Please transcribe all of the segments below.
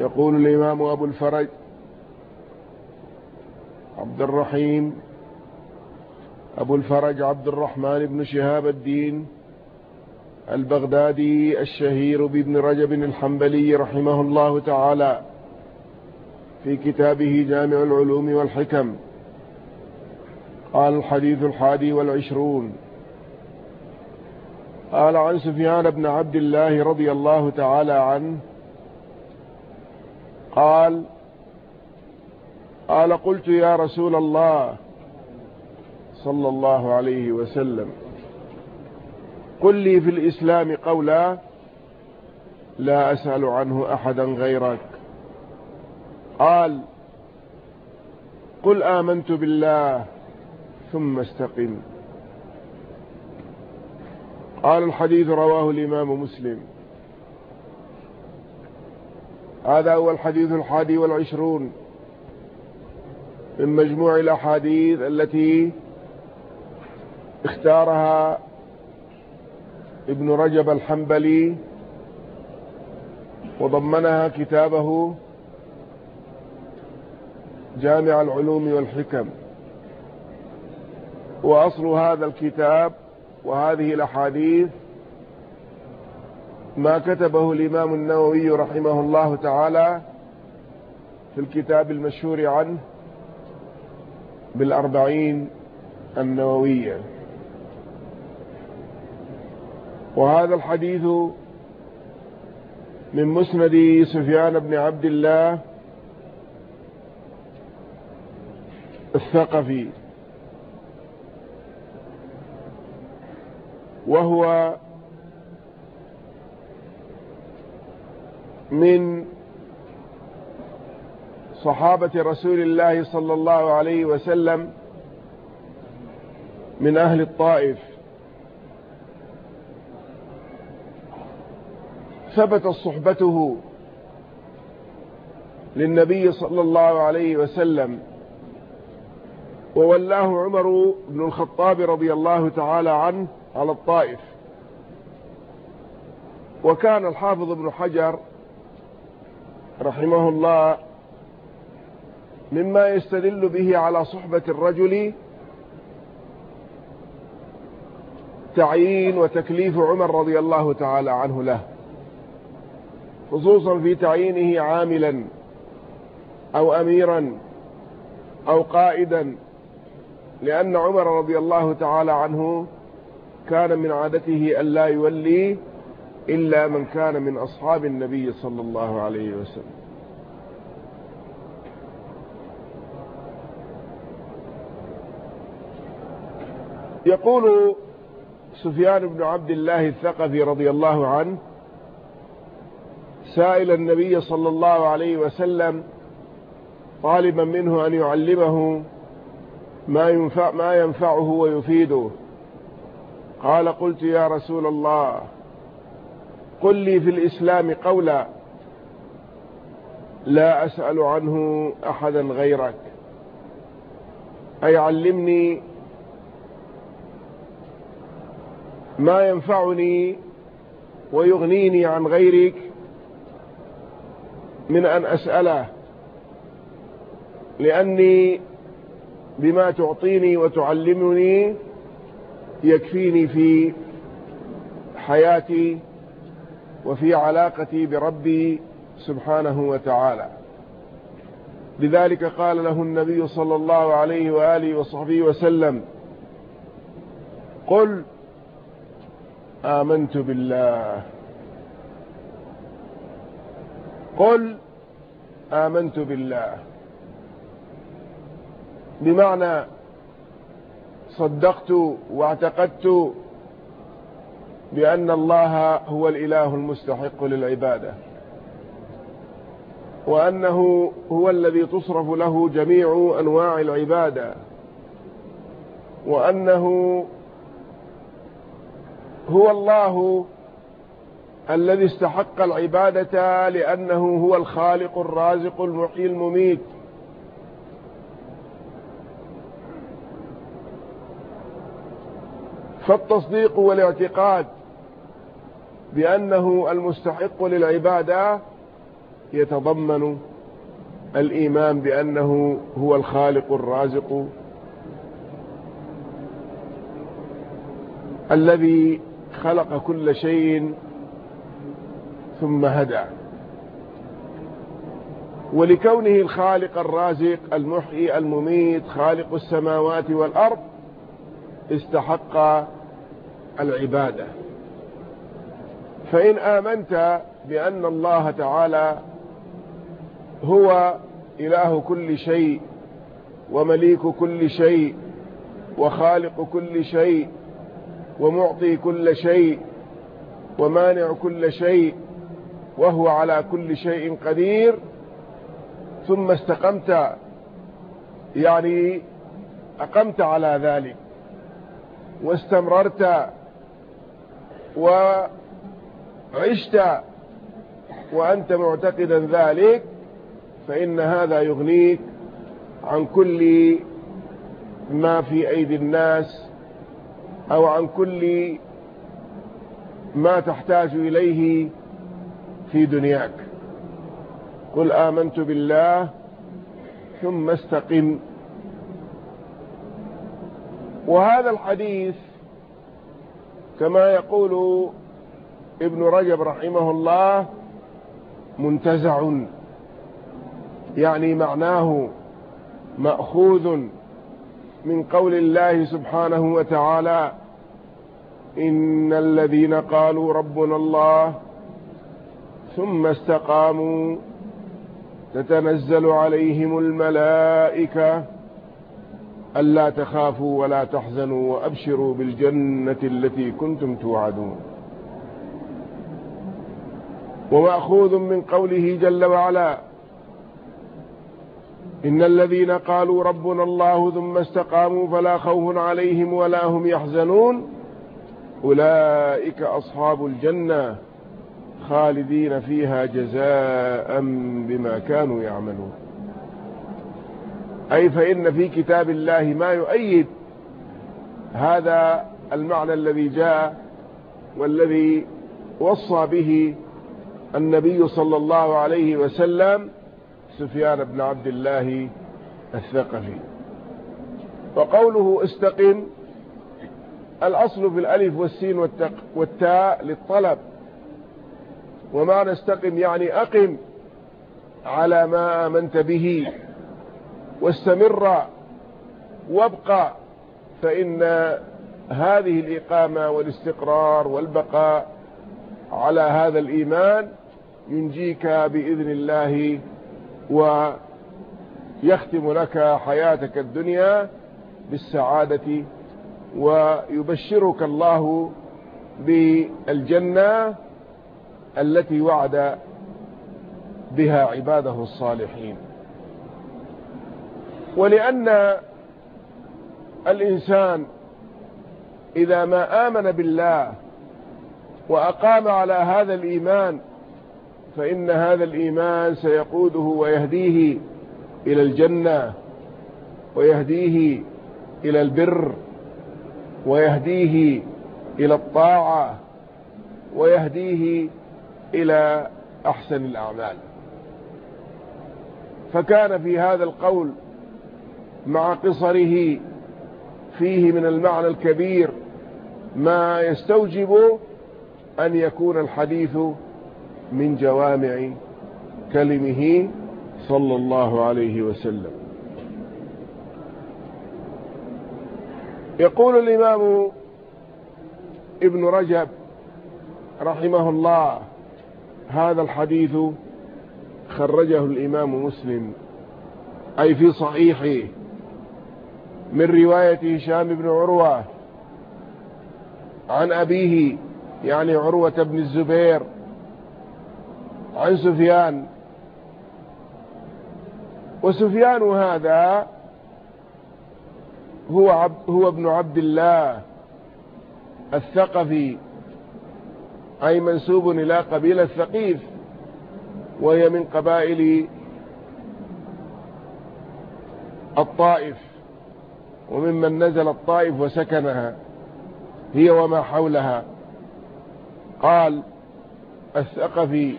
يقول الإمام أبو الفرج عبد الرحيم أبو الفرج عبد الرحمن بن شهاب الدين البغدادي الشهير بابن رجب الحنبلي رحمه الله تعالى في كتابه جامع العلوم والحكم. قال الحديث الحادي والعشرون قال عن سفيان بن عبد الله رضي الله تعالى عنه قال قال قلت يا رسول الله صلى الله عليه وسلم قل لي في الإسلام قولا لا أسأل عنه أحدا غيرك. قال قل آمنت بالله ثم استقم. قال الحديث رواه الإمام مسلم. هذا هو الحديث الحادي والعشرون من مجموع الأحاديث التي اختارها ابن رجب الحنبلي وضمنها كتابه جامع العلوم والحكم. وأصل هذا الكتاب وهذه الأحاديث ما كتبه الإمام النووي رحمه الله تعالى في الكتاب المشهور عنه بالأربعين النووية. وهذا الحديث من مسند سفيان بن عبد الله الثقفي. وهو من صحابة رسول الله صلى الله عليه وسلم من أهل الطائف. ثبت صحبته للنبي صلى الله عليه وسلم وولاه عمر بن الخطاب رضي الله تعالى عنه على الطائف. وكان الحافظ ابن حجر رحمه الله مما يستدل به على صحبة الرجل تعيين وتكليف عمر رضي الله تعالى عنه له خصوصا في تعيينه عاملا أو أميرا أو قائدا لأن عمر رضي الله تعالى عنه كان من عادته أن لا يولي إلا من كان من أصحاب النبي صلى الله عليه وسلم. يقول سفيان بن عبد الله الثقفي رضي الله عنه سائل النبي صلى الله عليه وسلم طالبا منه أن يعلمه ما ينفع ما ينفعه ويفيده. قال قلت يا رسول الله قل لي في الإسلام قولا. لا أسأل عنه أحدا غيرك. أي علمني ما ينفعني ويغنيني عن غيرك من أن أسأله. لأني بما تعطيني وتعلمني يكفيني في حياتي وفي علاقتي بربي سبحانه وتعالى. لذلك قال له النبي صلى الله عليه وآله وصحبه وسلم قل آمنت بالله. قل آمنت بالله. بمعنى صدقت واعتقدت بأن الله هو الإله المستحق للعبادة. وأنه هو الذي تصرف له جميع أنواع العبادة. وأنه هو الله الذي استحق العبادة لأنه هو الخالق الرازق المحيي المميت. فالتصديق والاعتقاد بأنه المستحق للعبادة يتضمن الإيمان بأنه هو الخالق الرازق الذي خلق كل شيء ثم هدى. ولكونه الخالق الرازق المحيي المميت خالق السماوات والأرض استحق العبادة. فإن آمنت بأن الله تعالى هو إله كل شيء ومليك كل شيء وخالق كل شيء ومعطي كل شيء ومانع كل شيء وهو على كل شيء قدير ثم استقمت يعني أقمت على ذلك واستمررت وعشت وأنت معتقدا ذلك فإن هذا يغنيك عن كل ما في أيدي الناس أو عن كل ما تحتاج إليه في دنياك. قل آمنت بالله ثم استقم. وهذا الحديث كما يقول ابن رجب رحمه الله منتزع. يعني معناه مأخوذ من قول الله سبحانه وتعالى إن الذين قالوا ربنا الله ثم استقاموا تتنزل عليهم الملائكة ألا تخافوا ولا تحزنوا وأبشروا بالجنة التي كنتم توعدون. ومأخوذ من قوله جل وعلا إن الذين قالوا ربنا الله ثم استقاموا فلا خوف عليهم ولا هم يحزنون أولئك أصحاب الجنة خالدين فيها جزاء بما كانوا يعملون. أي فإن في كتاب الله ما يؤيد هذا المعنى الذي جاء والذي وصى به النبي صلى الله عليه وسلم سفيان بن عبد الله الثقفي. وقوله استقم الأصل في الألف والسين والتاء للطلب. وما نستقم يعني أقم على ما آمنت به. واستمر وابقى فإن هذه الإقامة والاستقرار والبقاء على هذا الإيمان ينجيك بإذن الله ويختم لك حياتك الدنيا بالسعادة ويبشرك الله بالجنة التي وعد بها عباده الصالحين. ولأن الإنسان إذا ما آمن بالله وأقام على هذا الإيمان فإن هذا الإيمان سيقوده ويهديه إلى الجنة ويهديه إلى البر ويهديه إلى الطاعة ويهديه إلى أحسن الأعمال. فكان في هذا القول مع قصره فيه من المعنى الكبير ما يستوجب أن يكون الحديث من جوامع كلمه صلى الله عليه وسلم. يقول الإمام ابن رجب رحمه الله هذا الحديث خرجه الإمام مسلم أي في صحيحه من رواية هشام بن عروة عن أبيه يعني عروة بن الزبير عن سفيان؟ وسفيان هذا هو عبد هو ابن عبد الله الثقفي أي منسوب إلى قبيلة ثقيف وهي من قبائل الطائف وممن نزل الطائف وسكنها هي وما حولها. قال الثقفي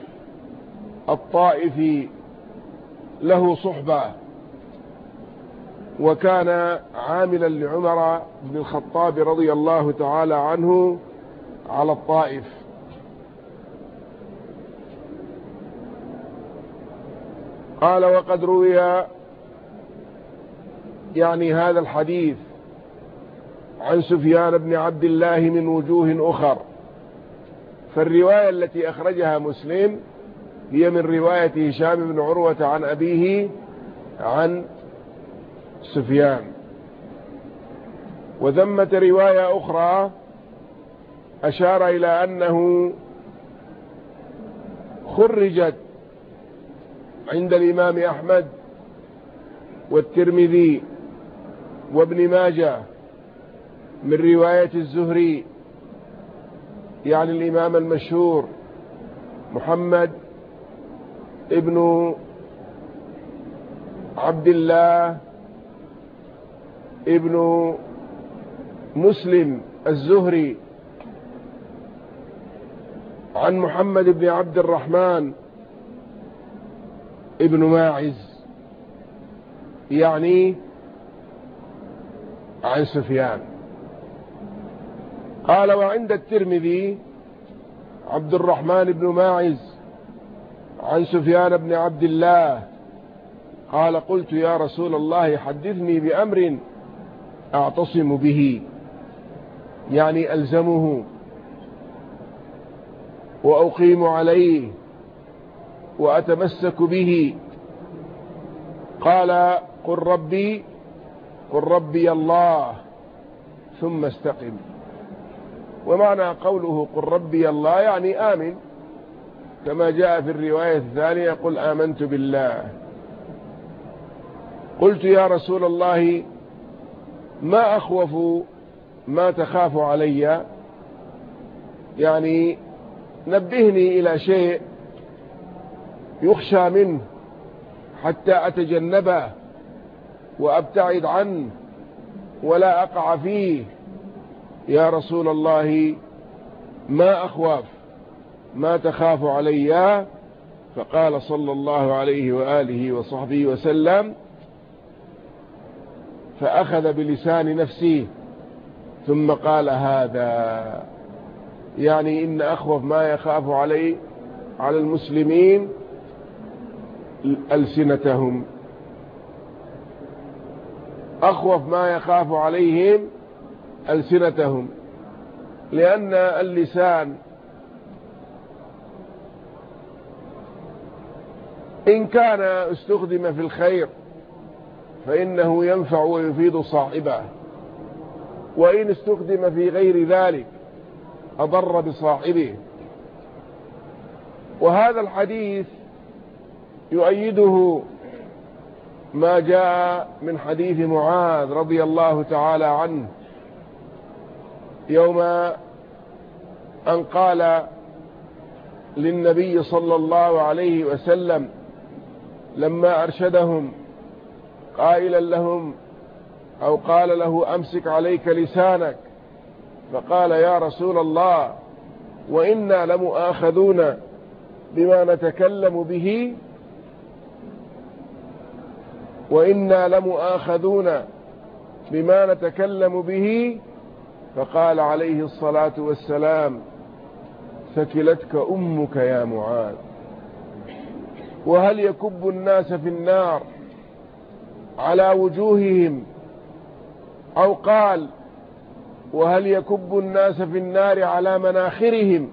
الطائفي له صحبة وكان عاملا لعمر بن الخطاب رضي الله تعالى عنه على الطائف. قال وقد روي يعني هذا الحديث عن سفيان بن عبد الله من وجوه أخر فالرواية التي أخرجها مسلم هي من رواية هشام بن عروة عن أبيه عن سفيان. وذمة رواية أخرى أشار إلى أنه خرجت عند الإمام أحمد والترمذي وابن ماجه من رواية الزهري يعني الإمام المشهور محمد ابن عبد الله ابن مسلم الزهري عن محمد بن عبد الرحمن ابن ماعز يعني عن سفيان. قال وعند الترمذي عبد الرحمن بن ماعز عن سفيان بن عبد الله قال قلت يا رسول الله حدثني بأمر أعتصم به. يعني ألزمه. وأقيم عليه. وأتمسك به. قال قل ربي قل ربي الله. ثم استقم. ومعنى قوله قل ربي الله يعني آمن. كما جاء في الرواية الثانية قل آمنت بالله. قلت يا رسول الله ما أخوف ما تخاف علي؟ يعني نبهني إلى شيء يخشى منه حتى أتجنبه وأبتعد عنه ولا أقع فيه. يا رسول الله ما أخواف. ما تخاف علي فقال صلى الله عليه وآله وصحبه وسلم فأخذ بلسان نفسه ثم قال هذا. يعني إن أخوف ما يخاف علي على المسلمين ألسنتهم. أخوف ما يخاف عليهم ألسنتهم لأن اللسان إن كان استخدم في الخير فإنه ينفع ويفيد صاحبه. وإن استخدم في غير ذلك أضر بصاحبه. وهذا الحديث يؤيده ما جاء من حديث معاذ رضي الله تعالى عنه يوم أن قال للنبي صلى الله عليه وسلم لما أرشدهم قائلا لهم أو قال له أمسك عليك لسانك فقال يا رسول الله وإنا لمؤاخذون بما نتكلم به وإنا لمؤاخذون بما نتكلم به فقال عليه الصلاة والسلام ثكلتك أمك يا معاذ. وهل يكب الناس في النار على وجوههم أو قال وهل يكب الناس في النار على مناخرهم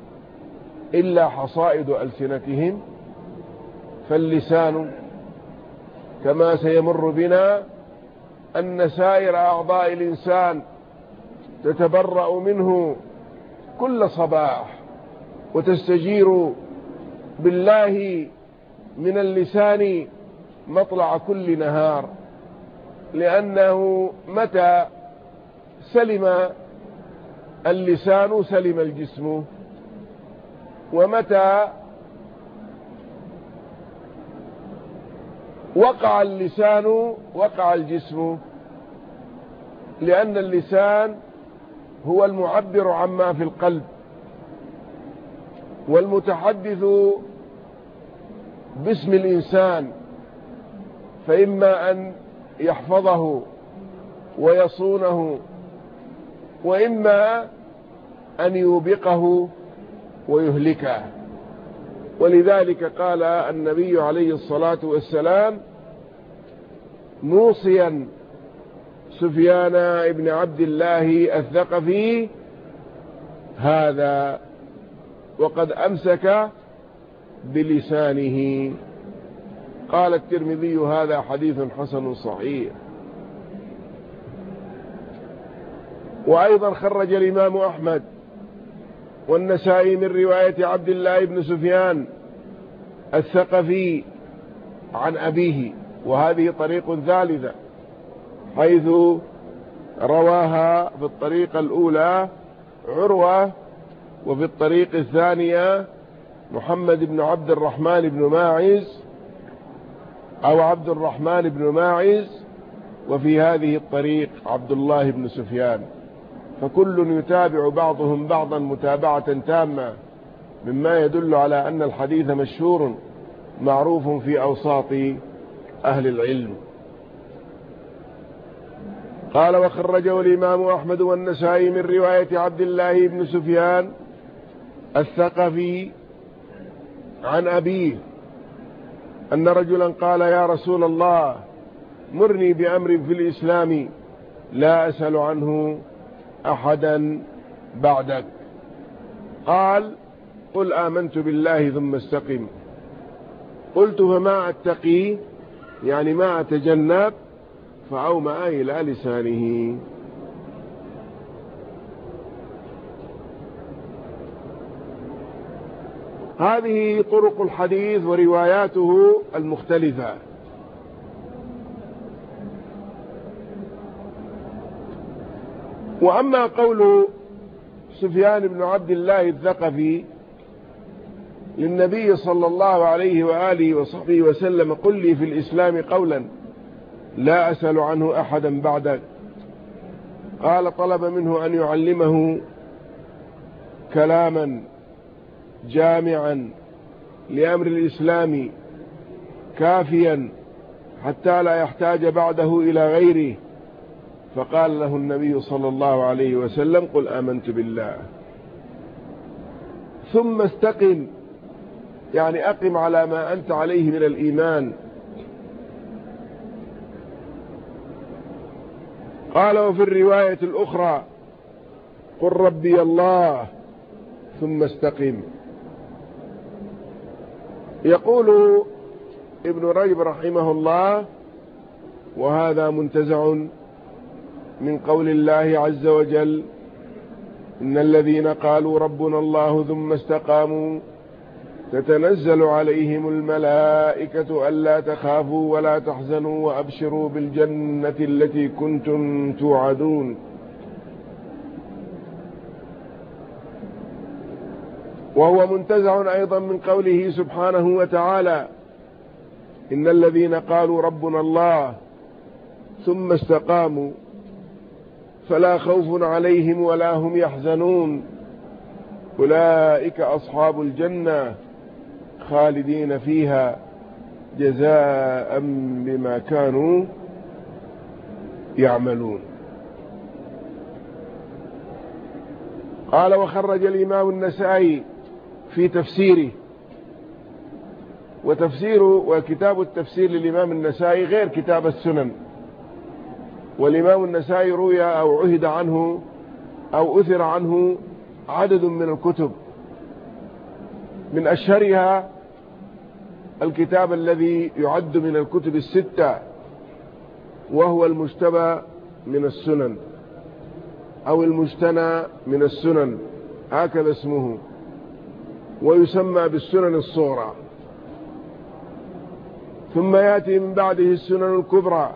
إلا حصائد ألسنتهم فاللسان كما سيمر بنا أن سائر أعضاء الإنسان تتبرأ منه كل صباح وتستجير بالله من اللسان مطلع كل نهار لأنه متى سلم اللسان سلم الجسم ومتى وقع اللسان وقع الجسم لأن اللسان هو المعبر عما في القلب والمتحدث باسم الإنسان فإما أن يحفظه ويصونه وإما أن يوبقه ويهلكه. ولذلك قال النبي عليه الصلاة والسلام موصيا سفيان ابن عبد الله الثقفي هذا وقد أمسك بلسانه. قال الترمذي هذا حديث حسن صحيح. وأيضا خرج الإمام أحمد والنسائي من رواية عبد الله بن سفيان الثقفي عن أبيه وهذه طريق ثالثة حيث رواها في الطريقة الأولى عروة وفي الطريق الثانية محمد بن عبد الرحمن بن ماعز أو عبد الرحمن بن ماعز وفي هذه الطريق عبد الله بن سفيان. فكل يتابع بعضهم بعضا متابعة تامة مما يدل على أن الحديث مشهور معروف في أوساط أهل العلم. قال وخرجه الإمام أحمد والنسائي من رواية عبد الله بن سفيان الثقفي عن أبيه أن رجلا قال يا رسول الله مرني بأمر في الإسلام لا أسأل عنه أحدا بعدك. قال قل آمنت بالله ثم استقم. قلت فما أتقي؟ يعني ما أتجنب؟ فأومأ إلى لسانه. هذه طرق الحديث ورواياته المختلفة. وأما قول سفيان بن عبد الله الثقفي للنبي صلى الله عليه وآله وصحبه وسلم قل لي في الإسلام قولا لا أسأل عنه أحدا بعدك قال طلب منه أن يعلمه كلاما. جامعا لأمر الإسلام كافيا حتى لا يحتاج بعده إلى غيره. فقال له النبي صلى الله عليه وسلم قل آمنت بالله. ثم استقم يعني أقم على ما أنت عليه من الإيمان. قال وفي الرواية الأخرى قل ربي الله ثم استقم. يقول ابن رجب رحمه الله وهذا منتزع من قول الله عز وجل إن الذين قالوا ربنا الله ثم استقاموا تتنزل عليهم الملائكة ألا تخافوا ولا تحزنوا وأبشروا بالجنة التي كنتم توعدون. وهو منتزع أيضا من قوله سبحانه وتعالى إن الذين قالوا ربنا الله ثم استقاموا فلا خوف عليهم ولا هم يحزنون. أولئك أصحاب الجنة خالدين فيها جزاء بما كانوا يعملون. قال وخرج الإمام النسائي في تفسيره. وتفسير وكتاب التفسير للإمام النسائي غير كتاب السنن. والإمام النسائي روي أو عهد عنه أو أثر عنه عدد من الكتب. من أشهرها الكتاب الذي يعد من الكتب الستة وهو المجتبى من السنن أو المجتنى من السنن هكذا اسمه. ويسمى بالسنن الصغرى. ثم يأتي من بعده السنن الكبرى.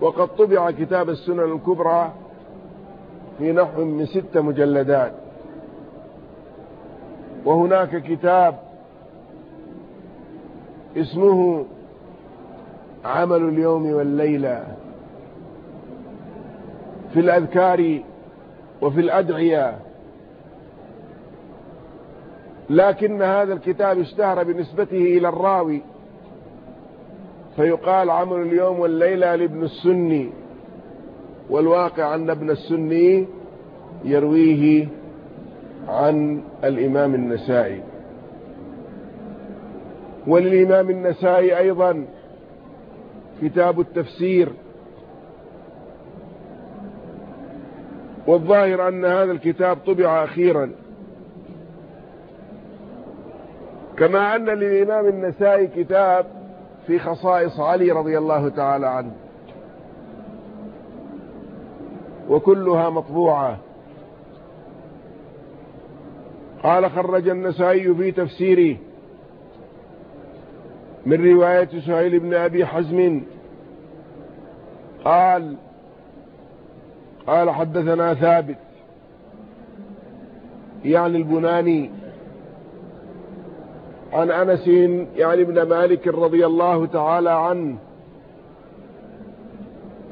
وقد طبع كتاب السنن الكبرى في نحو من ست مجلدات. وهناك كتاب اسمه عمل اليوم والليلة. في الأذكار وفي الأدعية. لكن هذا الكتاب اشتهر بنسبته إلى الراوي. فيقال عمل اليوم والليلة لابن السني. والواقع أن ابن السني يرويه عن الإمام النسائي. وللإمام النسائي أيضا كتاب التفسير. والظاهر أن هذا الكتاب طبع أخيرا. كما أن للإمام النسائي كتاب في خصائص علي رضي الله تعالى عنه. وكلها مطبوعة. قال خرج النسائي في تفسيره من رواية سهيل بن أبي حزم. قال قال حدثنا ثابت يعني البناني عن أنس يعني ابن مالك رضي الله تعالى عنه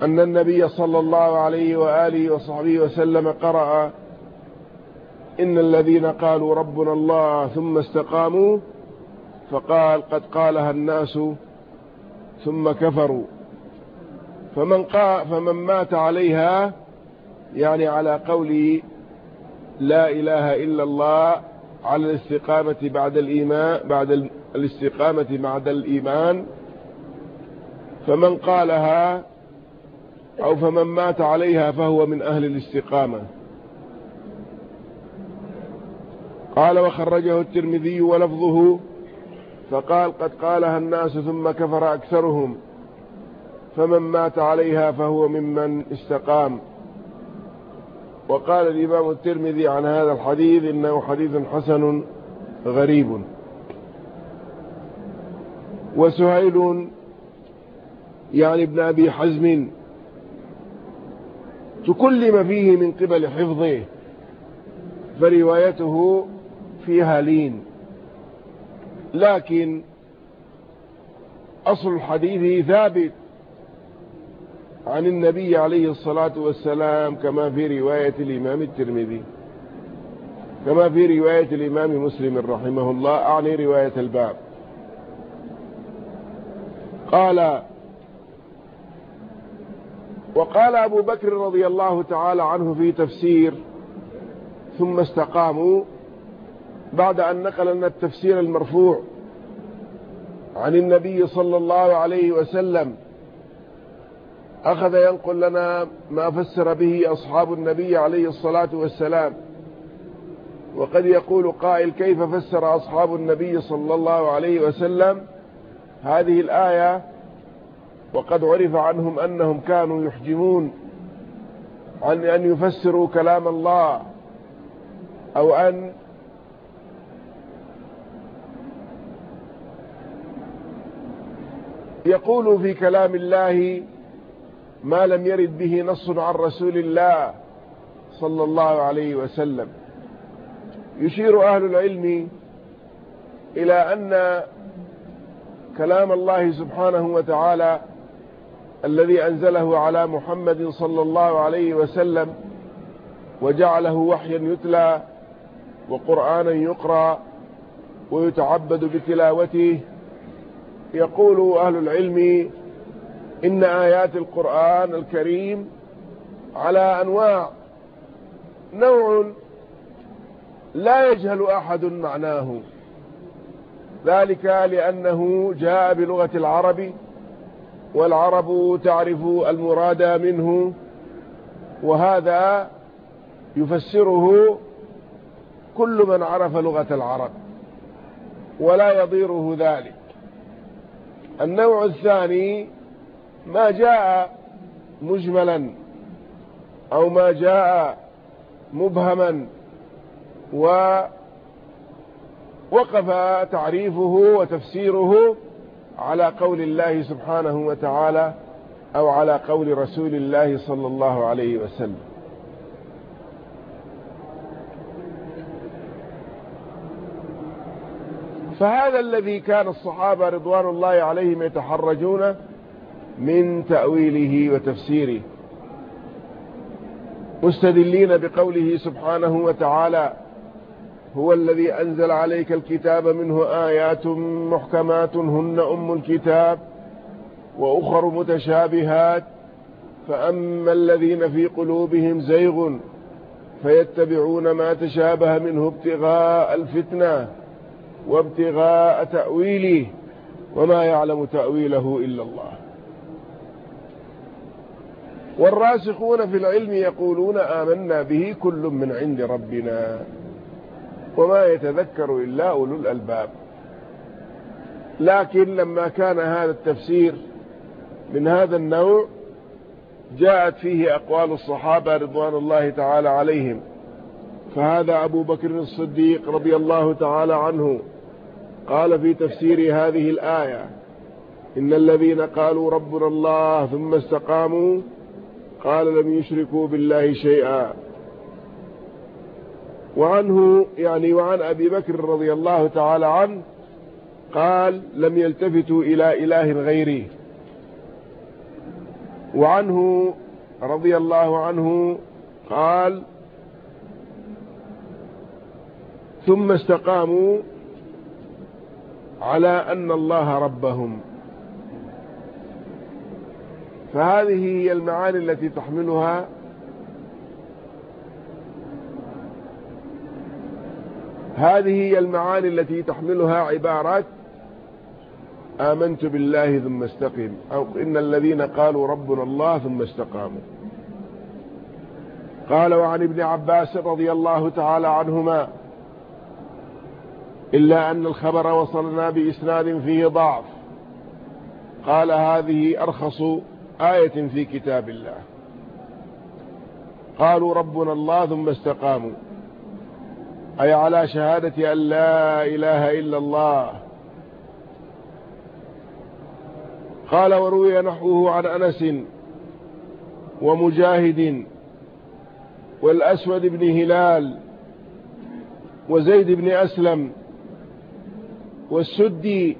أن النبي صلى الله عليه وآله وصحبه وسلم قرأ إن الذين قالوا ربنا الله ثم استقاموا فقال قد قالها الناس ثم كفروا فمن, قال فمن مات عليها يعني على قول لا إله إلا الله على الاستقامة بعد الإيمان بعد الاستقامة بعد الإيمان. فمن قالها أو فمن مات عليها فهو من أهل الاستقامة. قال وخرجه الترمذي ولفظه فقال قد قالها الناس ثم كفر أكثرهم فمن مات عليها فهو ممن استقام. وقال الإمام الترمذي عن هذا الحديث إنه حديث حسن غريب. وسهيل يعني ابن أبي حزم تكلم فيه من قبل حفظه فروايته فيها لين. لكن أصل الحديث ثابت. عن النبي عليه الصلاة والسلام كما في رواية الإمام الترمذي. كما في رواية الإمام مسلم رحمه الله أعني رواية الباب. قال وقال أبو بكر رضي الله تعالى عنه في تفسير ثم استقاموا بعد أن نقل لنا التفسير المرفوع عن النبي صلى الله عليه وسلم. أخذ ينقل لنا ما فسر به أصحاب النبي عليه الصلاة والسلام. وقد يقول قائل كيف فسر أصحاب النبي صلى الله عليه وسلم هذه الآية؟ وقد عرف عنهم أنهم كانوا يحجمون عن أن يفسروا كلام الله أو أن يقولوا في كلام الله ما لم يرد به نص عن رسول الله صلى الله عليه وسلم. يشير أهل العلم إلى أن كلام الله سبحانه وتعالى الذي أنزله على محمد صلى الله عليه وسلم وجعله وحيا يتلى وقرآنا يقرأ ويتعبد بتلاوته يقول أهل العلم إن آيات القرآن الكريم على أنواع نوع لا يجهل أحد معناه. ذلك لأنه جاء بلغة العرب والعرب تعرف المراد منه وهذا يفسره كل من عرف لغة العرب ولا يضيره ذلك. النوع الثاني ما جاء مجملا أو ما جاء مبهما ووقف تعريفه وتفسيره على قول الله سبحانه وتعالى أو على قول رسول الله صلى الله عليه وسلم. فهذا الذي كان الصحابة رضوان الله عليهم يتحرجون من تأويله وتفسيره مستدلين بقوله سبحانه وتعالى هو الذي أنزل عليك الكتاب منه آيات محكمات هن أم الكتاب وأخر متشابهات فأما الذين في قلوبهم زيغ فيتبعون ما تشابه منه ابتغاء الفتنة وابتغاء تأويله وما يعلم تأويله إلا الله. والراسخون في العلم يقولون آمنا به كل من عند ربنا وما يتذكر إلا أولو الألباب. لكن لما كان هذا التفسير من هذا النوع جاءت فيه أقوال الصحابة رضوان الله تعالى عليهم. فهذا أبو بكر الصديق رضي الله تعالى عنه قال في تفسير هذه الآية إن الذين قالوا ربنا الله ثم استقاموا قال لم يشركوا بالله شيئا. وعنه يعني وعن أبي بكر رضي الله تعالى عنه قال لم يلتفتوا إلى إله غيره وعنه رضي الله عنه قال ثم استقاموا على أن الله ربهم. فهذه هي المعاني التي تحملها هذه هي المعاني التي تحملها عبارة آمنت بالله ثم استقم أو إن الذين قالوا ربنا الله ثم استقاموا. قال وعن ابن عباس رضي الله تعالى عنهما إلا أن الخبر وصلنا بإسناد فيه ضعف. قال هذه أرخص آية في كتاب الله. قالوا ربنا الله ثم استقاموا. أي على شهادة أن لا إله إلا الله. قال وروي نحوه عن أنس ومجاهد والأسود بن هلال وزيد بن أسلم والسدي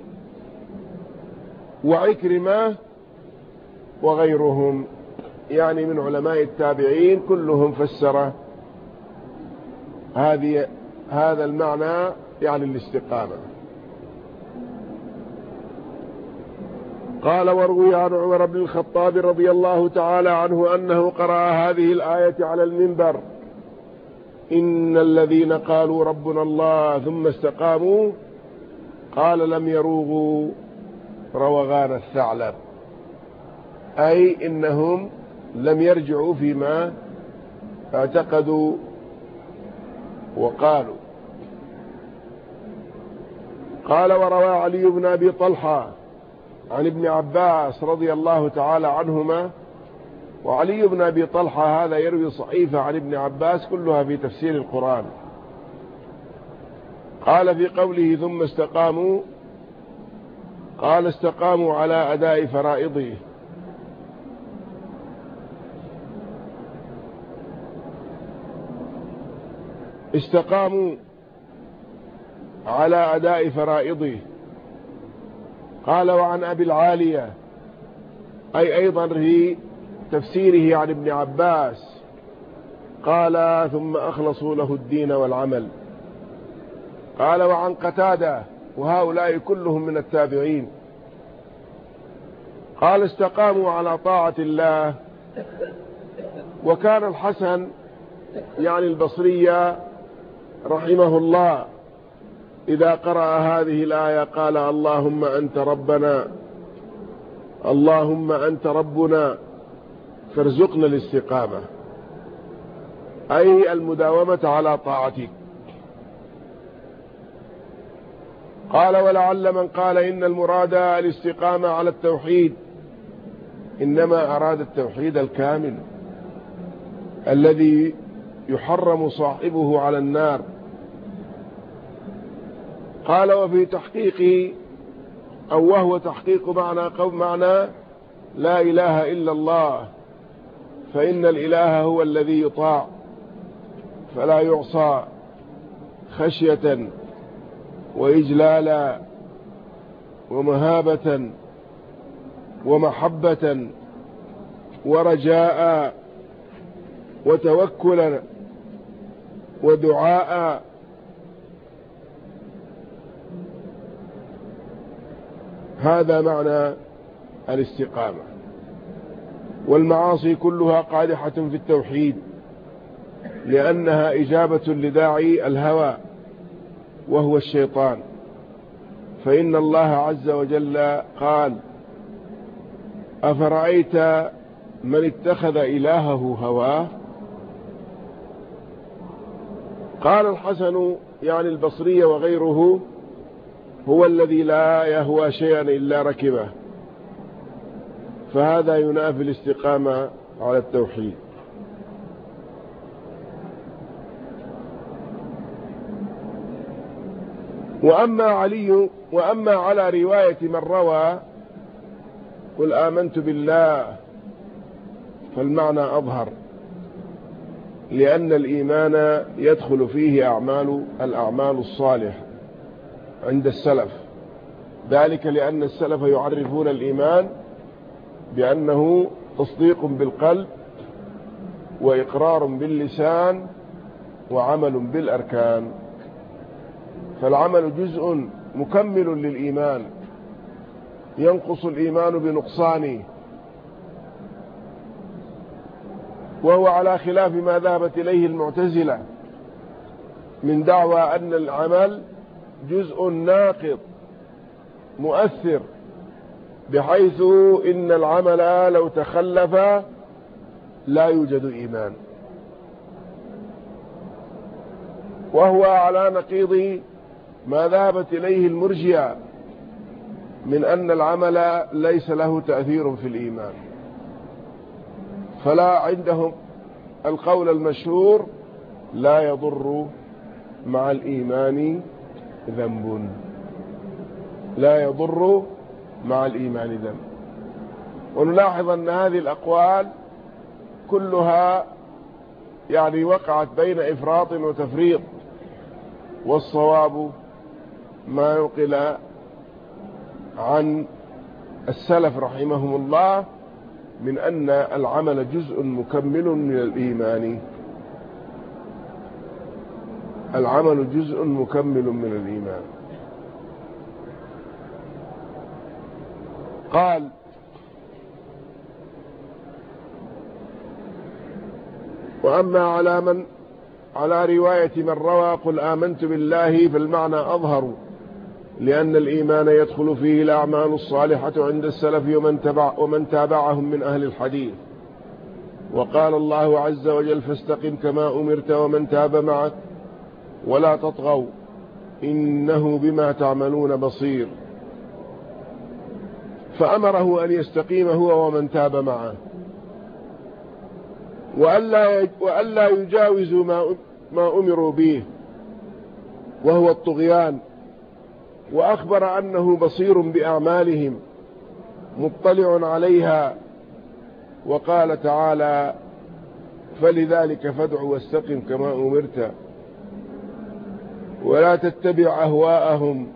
وعكرمة وغيرهم. يعني من علماء التابعين كلهم فسر هذه هذا المعنى يعني الاستقامة. قال وروي عن عمر بن الخطاب رضي الله تعالى عنه أنه قرأ هذه الآية على المنبر. إن الذين قالوا ربنا الله ثم استقاموا قال لم يروغوا روغان الثعلب. أي إنهم لم يرجعوا فيما اعتقدوا وقالوا. قال وروى علي بن أبي طلحة عن ابن عباس رضي الله تعالى عنهما وعلي بن أبي طلحة هذا يروي صحيفة عن ابن عباس كلها في تفسير القرآن. قال في قوله ثم استقاموا قال استقاموا على أداء فرائضه. استقاموا على أداء فرائضه. قال وعن أبي العالية أي أيضا في تفسيره عن ابن عباس قال ثم أخلصوا له الدين والعمل. قال وعن قتادة وهؤلاء كلهم من التابعين. قال استقاموا على طاعة الله. وكان الحسن يعني البصرية رحمه الله إذا قرأ هذه الآية قال اللهم أنت ربنا اللهم أنت ربنا فارزقنا الاستقامة. أي المداومة على طاعتك. قال ولعل من قال إن المراد الاستقامة على التوحيد إنما أراد التوحيد الكامل الذي يحرم صاحبه على النار. قال وفي تحقيق أو وهو تحقيق معنى معنى لا إله إلا الله فإن الإله هو الذي يطاع فلا يعصى خشية وإجلالا ومهابة ومحبة ورجاء وتوكلا ودعاء هذا معنى الاستقامة. والمعاصي كلها قادحة في التوحيد لأنها إجابة لداعي الهوى وهو الشيطان. فإن الله عز وجل قال أفرأيت من اتخذ إلهه هواه قال الحسن يعني البصري وغيره هو الذي لا يهوى شيئا إلا ركبه. فهذا ينافي الاستقامة على التوحيد. وأما علي وأما على رواية من روى قل آمنت بالله فالمعنى أظهر. لأن الإيمان يدخل فيه أعمال الأعمال الصالحة. عند السلف. ذلك لأن السلف يعرفون الإيمان بأنه تصديق بالقلب وإقرار باللسان وعمل بالأركان. فالعمل جزء مكمل للإيمان. ينقص الإيمان بنقصانه. وهو على خلاف ما ذهبت إليه المعتزلة من دعوى أن العمل جزء ناقض مؤثر بحيث إن العمل لو تخلف لا يوجد إيمان. وهو على نقيض ما ذهبت إليه المرجئة من أن العمل ليس له تأثير في الإيمان. فلا عندهم القول المشهور لا يضر مع الإيمان ذنب لا يضر مع الإيمان ذنب. ونلاحظ أن هذه الأقوال كلها يعني وقعت بين إفراط وتفريط والصواب ما ينقل عن السلف رحمهم الله من أن العمل جزء مكمل من الإيمان. العمل جزء مكمل من الإيمان. قال وأما على من على رواية من روى قل آمنت بالله فالمعنى أظهر لأن الإيمان يدخل فيه الأعمال الصالحة عند السلف ومن, تبع ومن تابعهم من أهل الحديث. وقال الله عز وجل فاستقم كما أمرت ومن تاب معك ولا تطغوا إنه بما تعملون بصير. فأمره أن يستقيم هو ومن تاب معه. وألا, وألا يجاوزوا ما, ما أمروا به وهو الطغيان. وأخبر أنه بصير بأعمالهم مطلع عليها. وقال تعالى فلذلك فادع واستقم كما أمرت. ولا تتبع أهواءهم.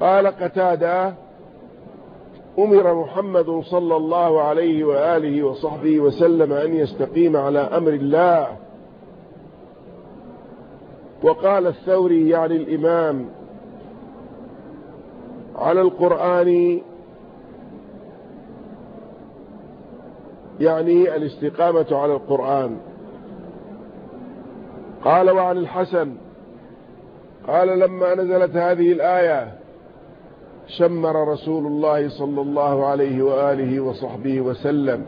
قال قتادة أمر محمد صلى الله عليه وآله وصحبه وسلم أن يستقيم على أمر الله. وقال الثوري يعني الإمام على القرآن يعني الاستقامة على القرآن. قال وعن الحسن قال لما نزلت هذه الآية شمر رسول الله صلى الله عليه وآله وصحبه وسلم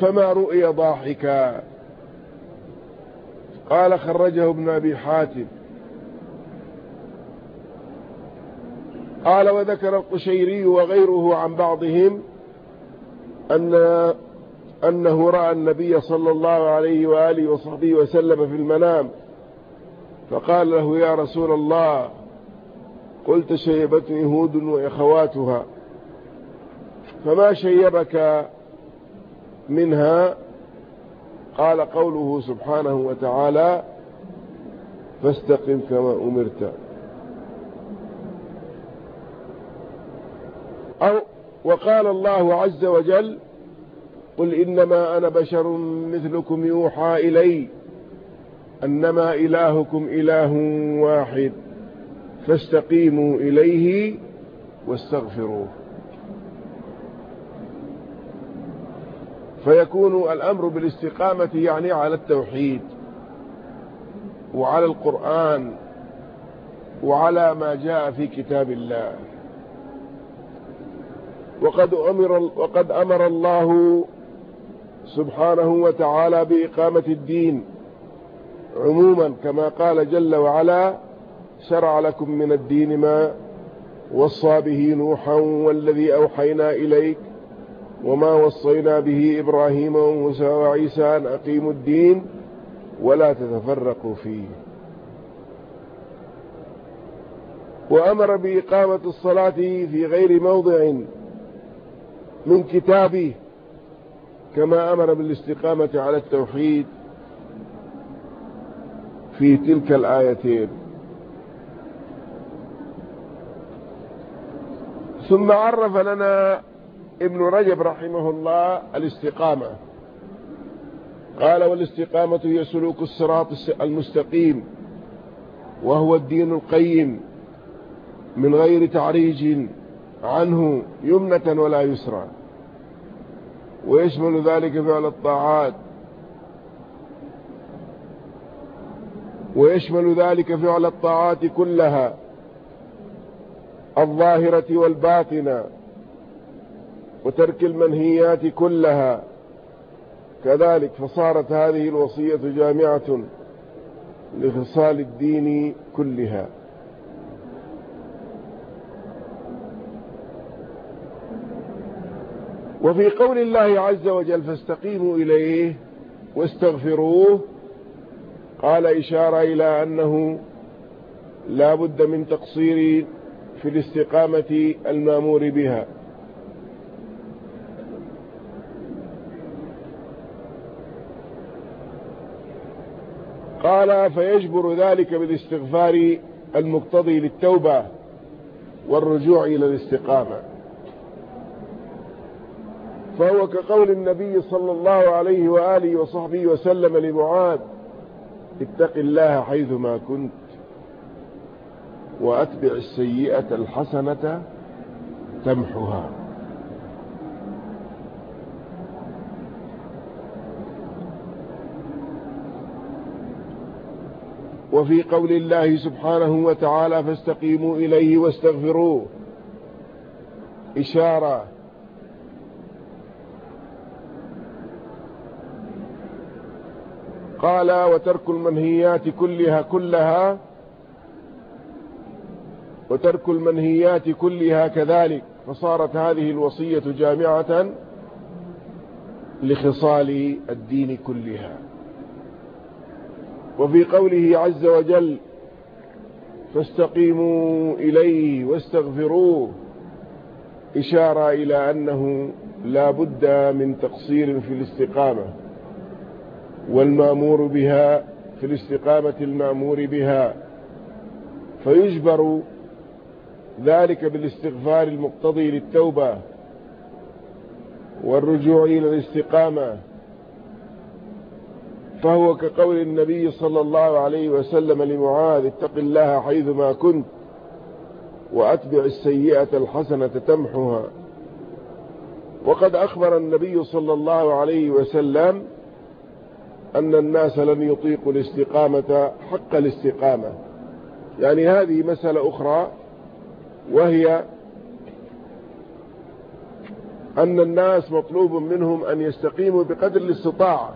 فما رؤي ضاحكا؟ قال خرجه ابن أبي حاتم. قال وذكر القشيري وغيره عن بعضهم أن أنه رأى النبي صلى الله عليه وآله وصحبه وسلم في المنام فقال له يا رسول الله قلت شيبتني هود وإخواتها فما شيبك منها؟ قال قوله سبحانه وتعالى فاستقم كما أمرت. أو وقال الله عز وجل قل إنما أنا بشر مثلكم يوحى إلي أنما إلهكم إله واحد فاستقيموا إليه واستغفروه. فيكون الأمر بالاستقامة يعني على التوحيد وعلى القرآن وعلى ما جاء في كتاب الله. وقد أمر, وقد أمر الله سبحانه وتعالى بإقامة الدين عموما كما قال جل وعلا شرع لكم من الدين ما وصى به نوحا والذي أوحينا إليك وما وصينا به إبراهيم وموسى وعيسى أن أقيموا الدين ولا تتفرقوا فيه. وأمر بإقامة الصلاة في غير موضع من كتابه كما أمر بالاستقامة على التوحيد في تلك الآيتين. ثم عرف لنا ابن رجب رحمه الله الاستقامة. قال والاستقامة هي سلوك الصراط المستقيم وهو الدين القيم من غير تعريج عنه يمنة ولا يسرى. ويشمل ذلك فعل الطاعات. ويشمل ذلك فعل الطاعات كلها الظاهرة والباطنة وترك المنهيات كلها. كذلك فصارت هذه الوصية جامعة لخصال الدين كلها. وفي قول الله عز وجل فاستقيموا إليه واستغفروه قال إشارة إلى أنه لا بد من تقصير في الاستقامة المأمور بها. قال فيجبر ذلك بالاستغفار المقتضي للتوبة والرجوع إلى الاستقامة. فهو كقول النبي صلى الله عليه وآله وصحبه وسلم لمعاذ اتق الله حيثما كنت وأتبع السيئة الحسنة تمحها. وفي قول الله سبحانه وتعالى فاستقيموا إليه واستغفروه. إشارة قال وترك المنهيات كلها كلها وترك المنهيات كلها كذلك. فصارت هذه الوصية جامعة لخصال الدين كلها. وفي قوله عز وجل فاستقيموا إليه واستغفروه إشارة إلى أنه لا بد من تقصير في الاستقامة. والمأمور بها في الاستقامة المأمور بها. فيجبر ذلك بالاستغفار المقتضي للتوبة والرجوع إلى الاستقامة. فهو كقول النبي صلى الله عليه وسلم لمعاذ اتق الله حيثما كنت وأتبع السيئة الحسنة تمحها. وقد أخبر النبي صلى الله عليه وسلم أن الناس لن يطيقوا الاستقامة حق الاستقامة. يعني هذه مسألة أخرى وهي أن الناس مطلوب منهم أن يستقيموا بقدر الاستطاعة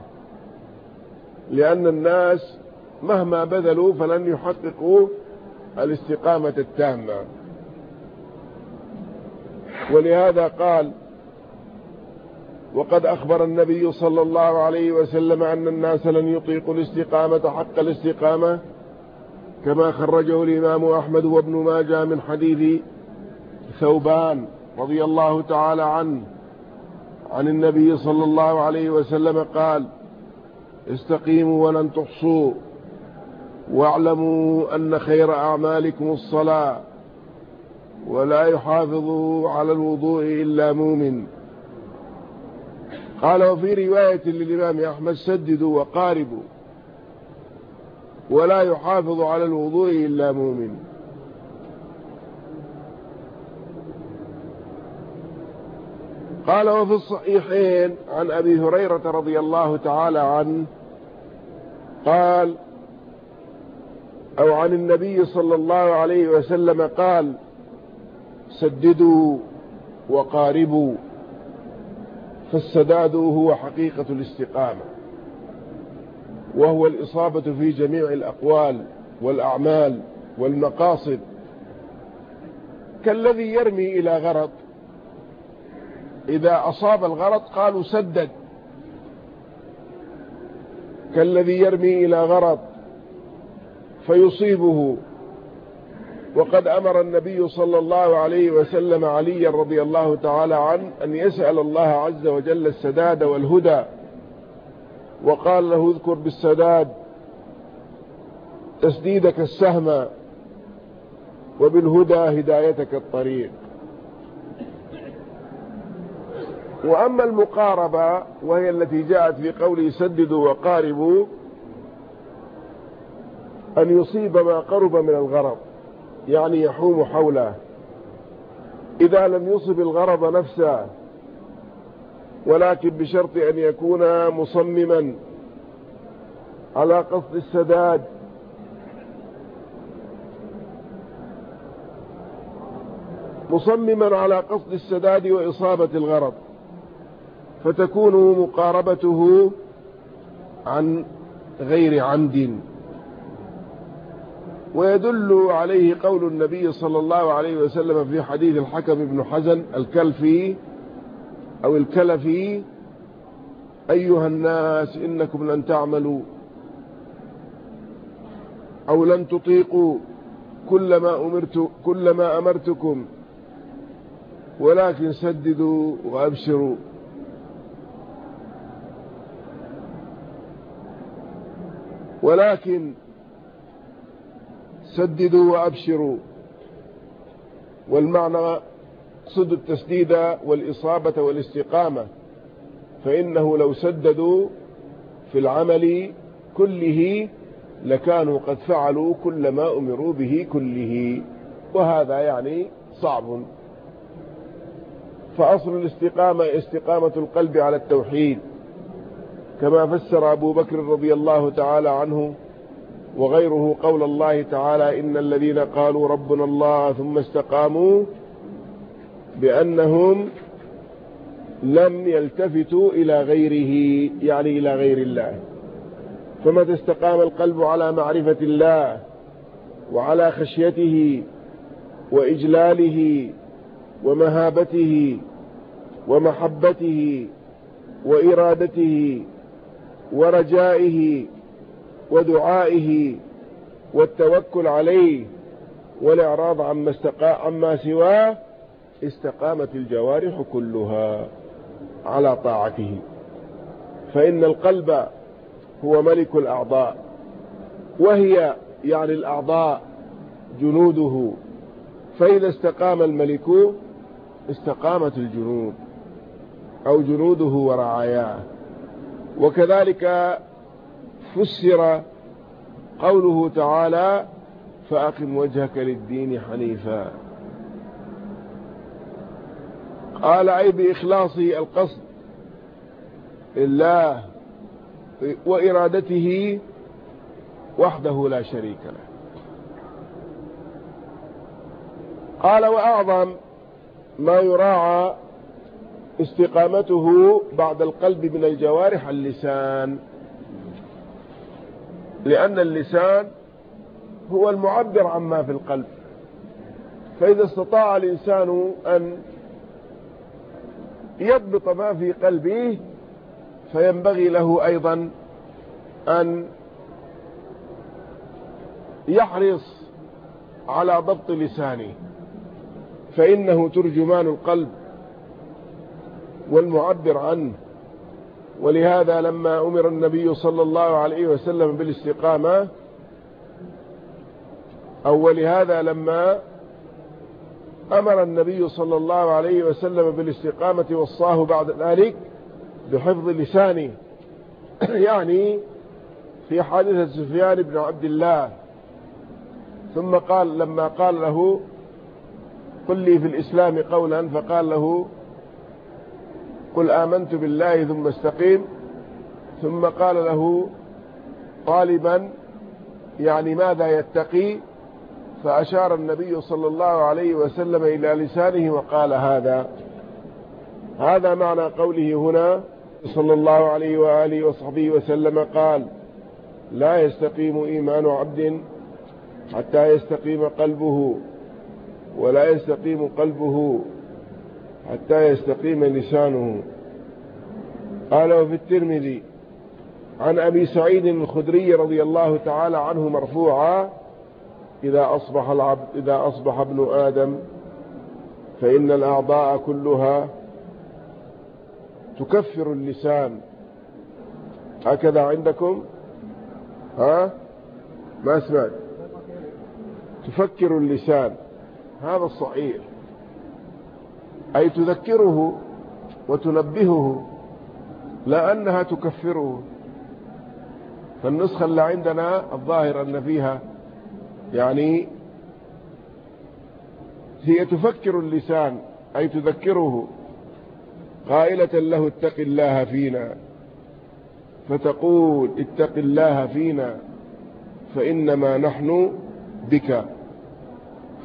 لأن الناس مهما بذلوا فلن يحققوا الاستقامة التامة. ولهذا قال وقد أخبر النبي صلى الله عليه وسلم أن الناس لن يطيقوا الاستقامة حق الاستقامة كما خرجه الإمام أحمد وابن ماجه من حديث ثوبان رضي الله تعالى عنه عن النبي صلى الله عليه وسلم قال استقيموا ولن تحصوا واعلموا أن خير أعمالكم الصلاة ولا يحافظوا على الوضوء إلا مؤمن. قال وفي رواية للإمام أحمد سددوا وقاربوا ولا يحافظ على الوضوء إلا مؤمن. قال وفي الصحيحين عن أبي هريرة رضي الله تعالى عنه قال أو عن النبي صلى الله عليه وسلم قال سددوا وقاربوا. فالسداد هو حقيقة الاستقامة وهو الإصابة في جميع الأقوال والأعمال والمقاصد. كالذي يرمي إلى غرض إذا أصاب الغرض قالوا سدد. كالذي يرمي إلى غرض فيصيبه وقد أمر النبي صلى الله عليه وسلم عليا رضي الله تعالى عنه أن يسأل الله عز وجل السداد والهدى. وقال له اذكر بالسداد تسديدك السهم وبالهدى هدايتك الطريق. وأما المقاربة وهي التي جاءت في قوله سددوا وقاربوا أن يصيب ما قرب من الغرض. يعني يحوم حوله. إذا لم يصب الغرض نفسه ولكن بشرط أن يكون مصمما على قصد السداد. مصمما على قصد السداد وإصابة الغرض. فتكون مقاربته عن غير عمد. ويدل عليه قول النبي صلى الله عليه وسلم في حديث الحكم بن حزن الكلفي أو الكلفي أيها الناس إنكم لن تعملوا أو لن تطيقوا كل ما, أمرت كل ما أمرتكم ولكن سددوا وأبشروا. ولكن سددوا وأبشروا. والمعنى اقصدوا التسديد والإصابة والاستقامة. فإنه لو سددوا في العمل كله لكانوا قد فعلوا كل ما أمروا به كله. وهذا يعني صعب. فأصل الاستقامة استقامة القلب على التوحيد. كما فسر أبو بكر رضي الله تعالى عنه وغيره قول الله تعالى إن الذين قالوا ربنا الله ثم استقاموا بأنهم لم يلتفتوا إلى غيره يعني إلى غير الله. فمتى استقام القلب على معرفة الله وعلى خشيته وإجلاله ومهابته ومحبته وإرادته ورجائه ودعائه والتوكل عليه والإعراض عما, عما سواه استقامت الجوارح كلها على طاعته. فإن القلب هو ملك الأعضاء وهي يعني الأعضاء جنوده. فإذا استقام الملك استقامت الجنود أو جنوده ورعاياه. وكذلك فسر قوله تعالى فأقم وجهك للدين حنيفا. قال أي بإخلاص القصد الله وإرادته وحده لا شريك له. قال وأعظم ما يراعى استقامته بعد القلب من الجوارح اللسان. لأن اللسان هو المعبر عما في القلب. فإذا استطاع الإنسان أن يضبط ما في قلبه فينبغي له أيضا أن يحرص على ضبط لسانه. فإنه ترجمان القلب والمعبر عنه. ولهذا لما أمر النبي صلى الله عليه وسلم بالاستقامة أو ولهذا لما أمر النبي صلى الله عليه وسلم بالاستقامة وصاه بعد ذلك بحفظ لسانه. يعني في حادثة سفيان بن عبد الله. ثم قال لما قال له قل لي في الإسلام قولا فقال له قل آمنت بالله ثم استقيم ثم قال له طالبا يعني ماذا يتقي؟ فأشار النبي صلى الله عليه وسلم إلى لسانه وقال هذا. هذا معنى قوله هنا صلى الله عليه وآله وصحبه وسلم قال لا يستقيم إيمان عبد حتى يستقيم قلبه ولا يستقيم قلبه حتى يستقيم لسانه. قال وفي الترمذي عن أبي سعيد الخدري رضي الله تعالى عنه مرفوعا إذا أصبح العبد إذا أصبح ابن آدم فإن الأعضاء كلها تكفر اللسان. هكذا عندكم؟ ها؟ ما سمعت. تفكر اللسان. هذا الصحيح. أي تذكره وتنبهه لا أنها تكفره. فالنسخة اللي عندنا الظاهر أن فيها يعني هي تفكر اللسان أي تذكره. قائلة له اتق الله فينا. فتقول اتق الله فينا فإنما نحن بك.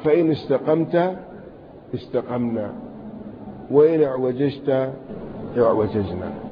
فإن استقمت استقمنا. وإن اعوججت اعوججنا.